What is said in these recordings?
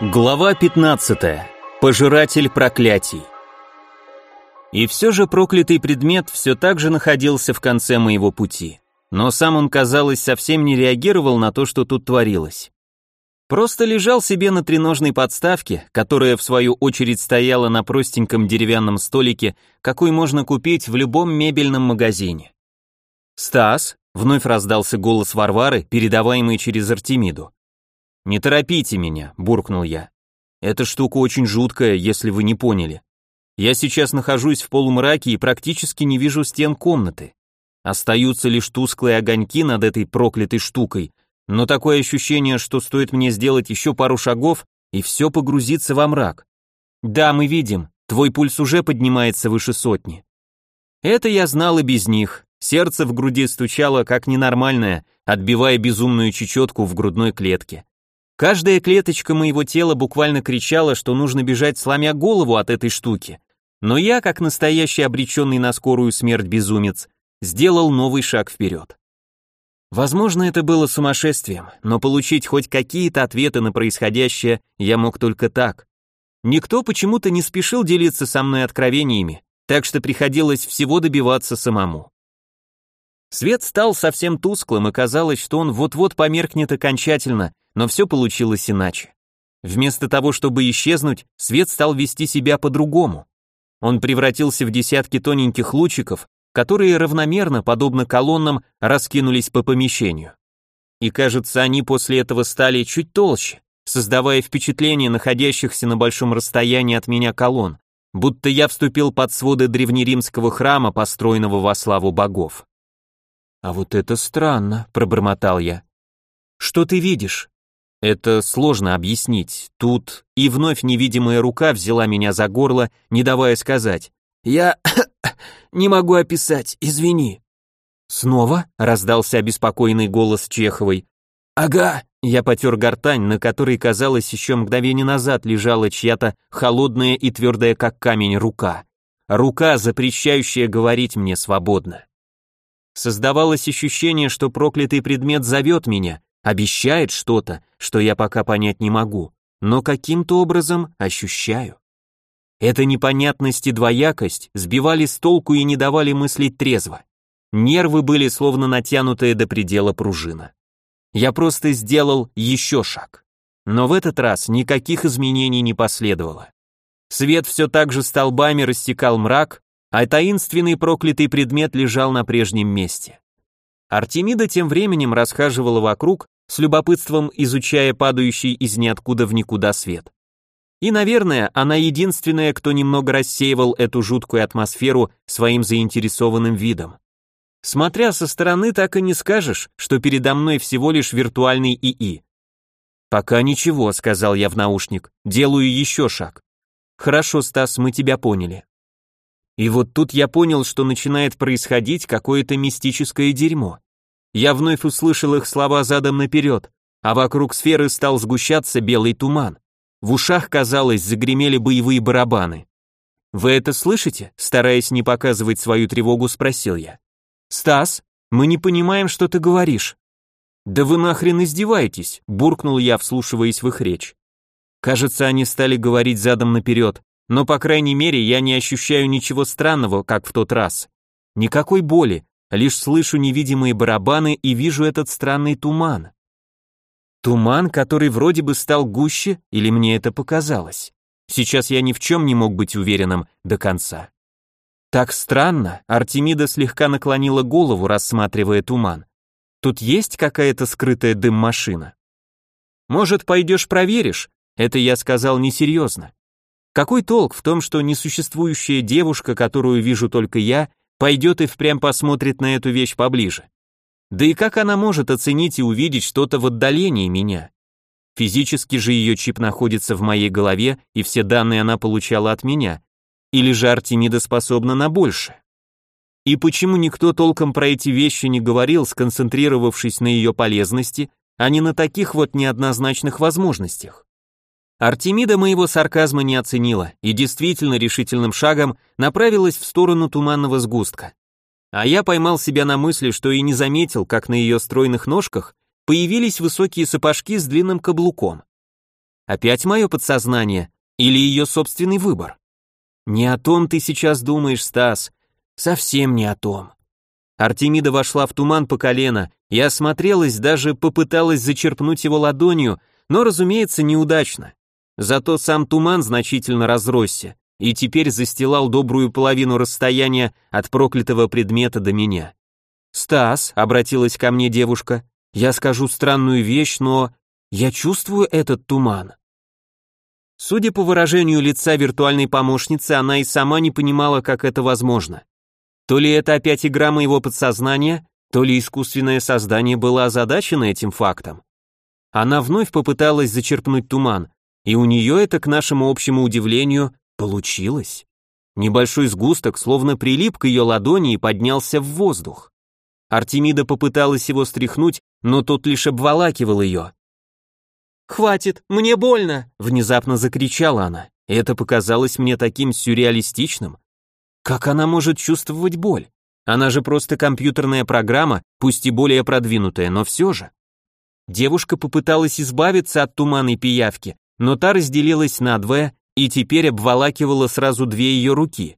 Глава 15. Пожиратель проклятий. И все же проклятый предмет все так же находился в конце моего пути. Но сам он, казалось, совсем не реагировал на то, что тут творилось. Просто лежал себе на треножной подставке, которая в свою очередь стояла на простеньком деревянном столике, какой можно купить в любом мебельном магазине. «Стас», — вновь раздался голос Варвары, передаваемый через Артемиду. «Не торопите меня», — буркнул я. «Эта штука очень жуткая, если вы не поняли. Я сейчас нахожусь в полумраке и практически не вижу стен комнаты. Остаются лишь тусклые огоньки над этой проклятой штукой, но такое ощущение, что стоит мне сделать еще пару шагов, и все погрузится во мрак. Да, мы видим, твой пульс уже поднимается выше сотни. Это я знал и без них. Сердце в груди стучало как ненормальное, отбивая безумную чечетку в грудной клетке. Каждая клеточка моего тела буквально кричала, что нужно бежать сломя голову от этой штуки. Но я, как настоящий обреченный на скорую смерть безумец, сделал новый шаг вперед. Возможно, это было сумасшествием, но получить хоть какие-то ответы на происходящее я мог только так. Никто почему-то не спешил делиться со мной откровениями, так что приходилось всего добиваться самому. Свет стал совсем тусклым, и казалось, что он вот-вот померкнет окончательно, но все получилось иначе. Вместо того, чтобы исчезнуть, свет стал вести себя по-другому. Он превратился в десятки тоненьких лучиков, которые равномерно, подобно колоннам, раскинулись по помещению. И кажется, они после этого стали чуть толще, создавая впечатление находящихся на большом расстоянии от меня колонн, будто я вступил под своды древнеримского храма, построенного во славу богов. «А вот это странно», — пробормотал я. «Что ты видишь?» Это сложно объяснить. Тут и вновь невидимая рука взяла меня за горло, не давая сказать. «Я не могу описать, извини». «Снова?» — раздался обеспокоенный голос Чеховой. «Ага», — я потер гортань, на которой, казалось, еще мгновение назад лежала чья-то холодная и твердая, как камень, рука. Рука, запрещающая говорить мне свободно. Создавалось ощущение, что проклятый предмет зовет меня, обещает что-то, что я пока понять не могу, но каким-то образом ощущаю. Эта непонятность и двоякость сбивали с толку и не давали мыслить трезво. Нервы были словно натянутые до предела пружина. Я просто сделал еще шаг. Но в этот раз никаких изменений не последовало. Свет все так же столбами растекал мрак, а таинственный проклятый предмет лежал на прежнем месте. Артемида тем временем расхаживала вокруг, с любопытством изучая падающий из ниоткуда в никуда свет. И, наверное, она единственная, кто немного рассеивал эту жуткую атмосферу своим заинтересованным видом. Смотря со стороны, так и не скажешь, что передо мной всего лишь виртуальный ИИ. «Пока ничего», — сказал я в наушник, — «делаю еще шаг». «Хорошо, Стас, мы тебя поняли». И вот тут я понял, что начинает происходить какое-то мистическое дерьмо. Я вновь услышал их слова задом наперед, а вокруг сферы стал сгущаться белый туман. В ушах, казалось, загремели боевые барабаны. «Вы это слышите?» Стараясь не показывать свою тревогу, спросил я. «Стас, мы не понимаем, что ты говоришь». «Да вы нахрен издеваетесь?» буркнул я, вслушиваясь в их речь. Кажется, они стали говорить задом наперед, но, по крайней мере, я не ощущаю ничего странного, как в тот раз. Никакой боли, лишь слышу невидимые барабаны и вижу этот странный туман. Туман, который вроде бы стал гуще, или мне это показалось? Сейчас я ни в чем не мог быть уверенным до конца. Так странно, Артемида слегка наклонила голову, рассматривая туман. Тут есть какая-то скрытая дым-машина? Может, пойдешь проверишь? Это я сказал несерьезно. Какой толк в том, что несуществующая девушка, которую вижу только я, пойдет и впрямь посмотрит на эту вещь поближе? Да и как она может оценить и увидеть что-то в отдалении меня? Физически же ее чип находится в моей голове, и все данные она получала от меня. Или же Артемида способна на больше? И почему никто толком про эти вещи не говорил, сконцентрировавшись на ее полезности, а не на таких вот неоднозначных возможностях? Артемида моего сарказма не оценила и действительно решительным шагом направилась в сторону туманного сгустка. А я поймал себя на мысли, что и не заметил, как на ее стройных ножках появились высокие сапожки с длинным каблуком. Опять мое подсознание или ее собственный выбор? Не о том ты сейчас думаешь, Стас, совсем не о том. Артемида вошла в туман по колено и осмотрелась, даже попыталась зачерпнуть его ладонью, но, разумеется, неудачно. Зато сам туман значительно разросся и теперь застилал добрую половину расстояния от проклятого предмета до меня. «Стас», — обратилась ко мне девушка, — «я скажу странную вещь, но я чувствую этот туман». Судя по выражению лица виртуальной помощницы, она и сама не понимала, как это возможно. То ли это опять игра моего подсознания, то ли искусственное создание было озадачено этим фактом. Она вновь попыталась зачерпнуть туман, и у нее это, к нашему общему удивлению, получилось. Небольшой сгусток словно прилип к ее ладони и поднялся в воздух. Артемида попыталась его стряхнуть, но тот лишь обволакивал ее. «Хватит, мне больно!» — внезапно закричала она. Это показалось мне таким сюрреалистичным. Как она может чувствовать боль? Она же просто компьютерная программа, пусть и более продвинутая, но все же. Девушка попыталась избавиться от туманной пиявки, но та разделилась надвое и теперь обволакивала сразу две ее руки.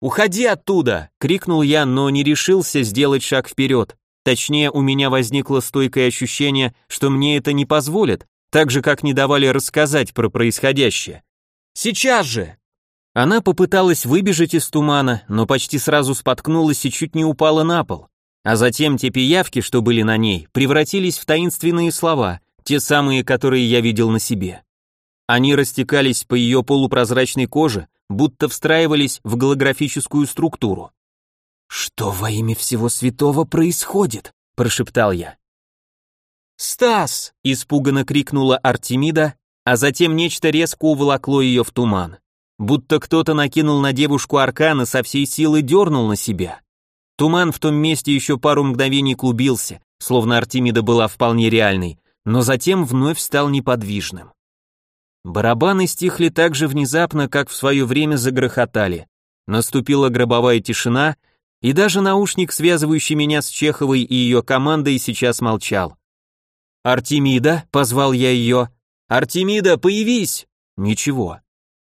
«Уходи оттуда!» — крикнул я, но не решился сделать шаг вперед. Точнее, у меня возникло стойкое ощущение, что мне это не позволят, так же, как не давали рассказать про происходящее. «Сейчас же!» Она попыталась выбежать из тумана, но почти сразу споткнулась и чуть не упала на пол. А затем те пиявки, что были на ней, превратились в таинственные слова, те самые, которые я видел на себе. Они растекались по ее полупрозрачной коже, будто встраивались в голографическую структуру. «Что во имя всего святого происходит?» – прошептал я. «Стас!» – испуганно крикнула Артемида, а затем нечто резко уволокло ее в туман. Будто кто-то накинул на девушку аркана со всей силы дернул на себя. Туман в том месте еще пару мгновений клубился, словно Артемида была вполне реальной, но затем вновь стал неподвижным. Барабаны стихли так же внезапно, как в свое время загрохотали. Наступила гробовая тишина, и даже наушник, связывающий меня с Чеховой и ее командой, сейчас молчал. «Артемида», — позвал я ее, — «Артемида, появись!» Ничего.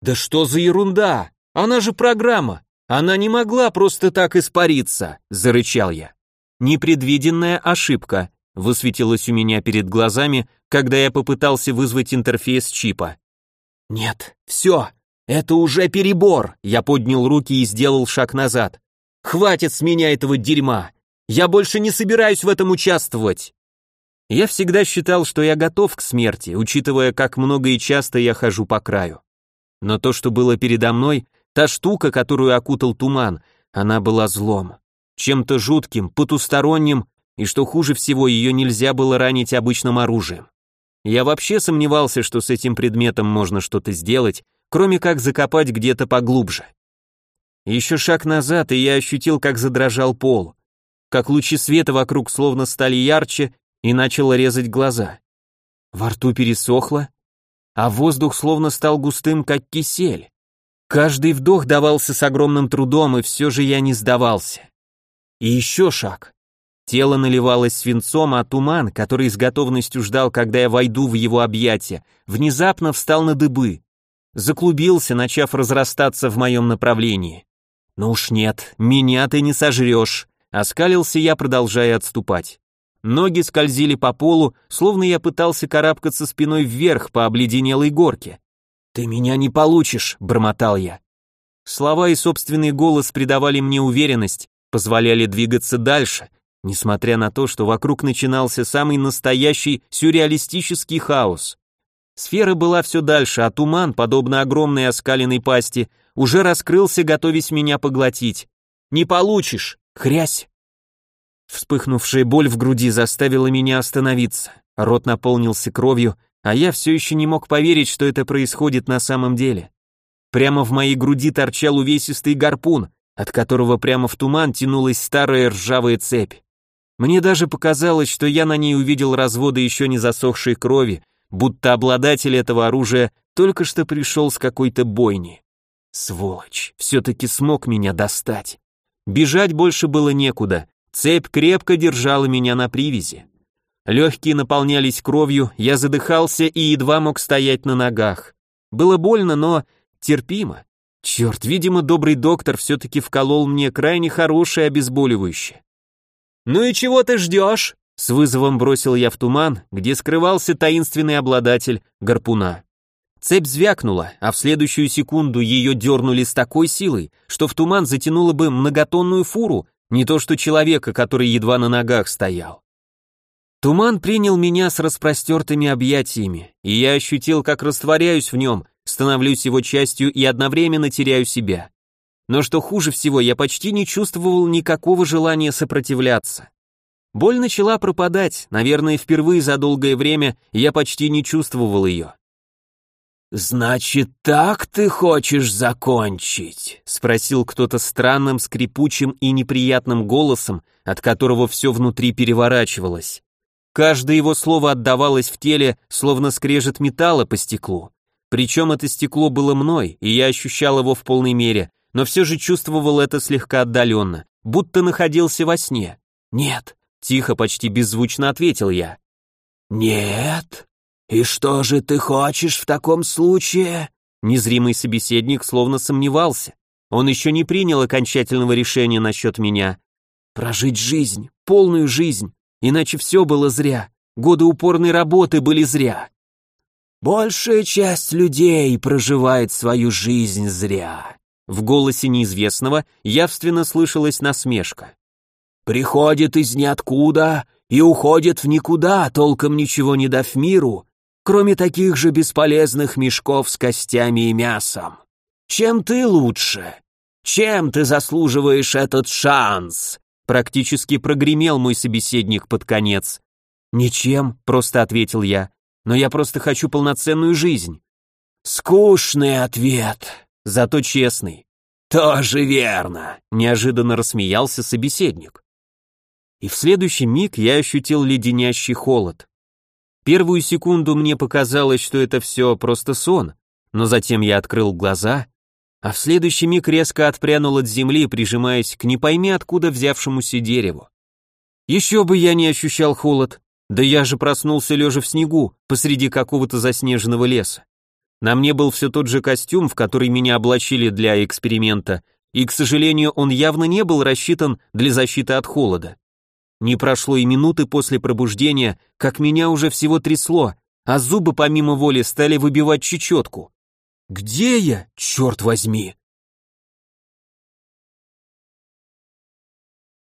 «Да что за ерунда? Она же программа! Она не могла просто так испариться!» — зарычал я. «Непредвиденная ошибка», — высветилась у меня перед глазами, когда я попытался вызвать интерфейс чипа. «Нет, все, это уже перебор!» Я поднял руки и сделал шаг назад. «Хватит с меня этого дерьма! Я больше не собираюсь в этом участвовать!» Я всегда считал, что я готов к смерти, учитывая, как много и часто я хожу по краю. Но то, что было передо мной, та штука, которую окутал туман, она была злом. Чем-то жутким, потусторонним, и что хуже всего, ее нельзя было ранить обычным оружием. Я вообще сомневался, что с этим предметом можно что-то сделать, кроме как закопать где-то поглубже. Еще шаг назад, и я ощутил, как задрожал пол, как лучи света вокруг словно стали ярче и начало резать глаза. Во рту пересохло, а воздух словно стал густым, как кисель. Каждый вдох давался с огромным трудом, и все же я не сдавался. И еще шаг. Тело наливалось свинцом, а туман, который с готовностью ждал, когда я войду в его объятия, внезапно встал на дыбы. Заклубился, начав разрастаться в моем направлении. «Ну уж нет, меня ты не сожрешь», — оскалился я, продолжая отступать. Ноги скользили по полу, словно я пытался карабкаться спиной вверх по обледенелой горке. «Ты меня не получишь», — бормотал я. Слова и собственный голос придавали мне уверенность, позволяли двигаться дальше, несмотря на то, что вокруг начинался самый настоящий сюрреалистический хаос. Сфера была все дальше, а туман, подобно огромной оскаленной пасти, уже раскрылся, готовясь меня поглотить. «Не получишь!» Хрясь! Вспыхнувшая боль в груди заставила меня остановиться. Рот наполнился кровью, а я все еще не мог поверить, что это происходит на самом деле. Прямо в моей груди торчал увесистый гарпун, от которого прямо в туман тянулась старая ржавая цепь. Мне даже показалось, что я на ней увидел разводы еще не засохшей крови, будто обладатель этого оружия только что пришел с какой-то бойни. Сволочь, все-таки смог меня достать. Бежать больше было некуда, цепь крепко держала меня на привязи. Легкие наполнялись кровью, я задыхался и едва мог стоять на ногах. Было больно, но терпимо. Черт, видимо, добрый доктор все-таки вколол мне крайне хорошее обезболивающее. «Ну и чего ты ждешь?» С вызовом бросил я в туман, где скрывался таинственный обладатель гарпуна. Цепь звякнула, а в следующую секунду ее дернули с такой силой, что в туман затянуло бы многотонную фуру, не то что человека, который едва на ногах стоял. Туман принял меня с распростертыми объятиями, и я ощутил, как растворяюсь в нем, становлюсь его частью и одновременно теряю себя. Но что хуже всего, я почти не чувствовал никакого желания сопротивляться. Боль начала пропадать, наверное, впервые за долгое время я почти не чувствовал ее. «Значит, так ты хочешь закончить?» — спросил кто-то странным, скрипучим и неприятным голосом, от которого все внутри переворачивалось. Каждое его слово отдавалось в теле, словно скрежет металла по стеклу. Причем это стекло было мной, и я ощущал его в полной мере, но все же чувствовал это слегка отдаленно, будто находился во сне. «Нет», — тихо, почти беззвучно ответил я. «Нет? И что же ты хочешь в таком случае?» Незримый собеседник словно сомневался. Он еще не принял окончательного решения насчет меня. «Прожить жизнь, полную жизнь, Иначе все было зря. Годы упорной работы были зря. Большая часть людей проживает свою жизнь зря. В голосе неизвестного явственно слышалась насмешка. Приходит из ниоткуда и уходит в никуда, толком ничего не дав миру, кроме таких же бесполезных мешков с костями и мясом. Чем ты лучше? Чем ты заслуживаешь этот шанс? Практически прогремел мой собеседник под конец. «Ничем», — просто ответил я, — «но я просто хочу полноценную жизнь». «Скучный ответ, зато честный». «Тоже верно», — неожиданно рассмеялся собеседник. И в следующий миг я ощутил леденящий холод. Первую секунду мне показалось, что это все просто сон, но затем я открыл глаза а в следующий миг резко отпрянул от земли, прижимаясь к не пойми откуда взявшемуся дереву. Еще бы я не ощущал холод, да я же проснулся лежа в снегу, посреди какого-то заснеженного леса. На мне был все тот же костюм, в который меня облачили для эксперимента, и, к сожалению, он явно не был рассчитан для защиты от холода. Не прошло и минуты после пробуждения, как меня уже всего трясло, а зубы помимо воли стали выбивать чечетку. «Где я, черт возьми?»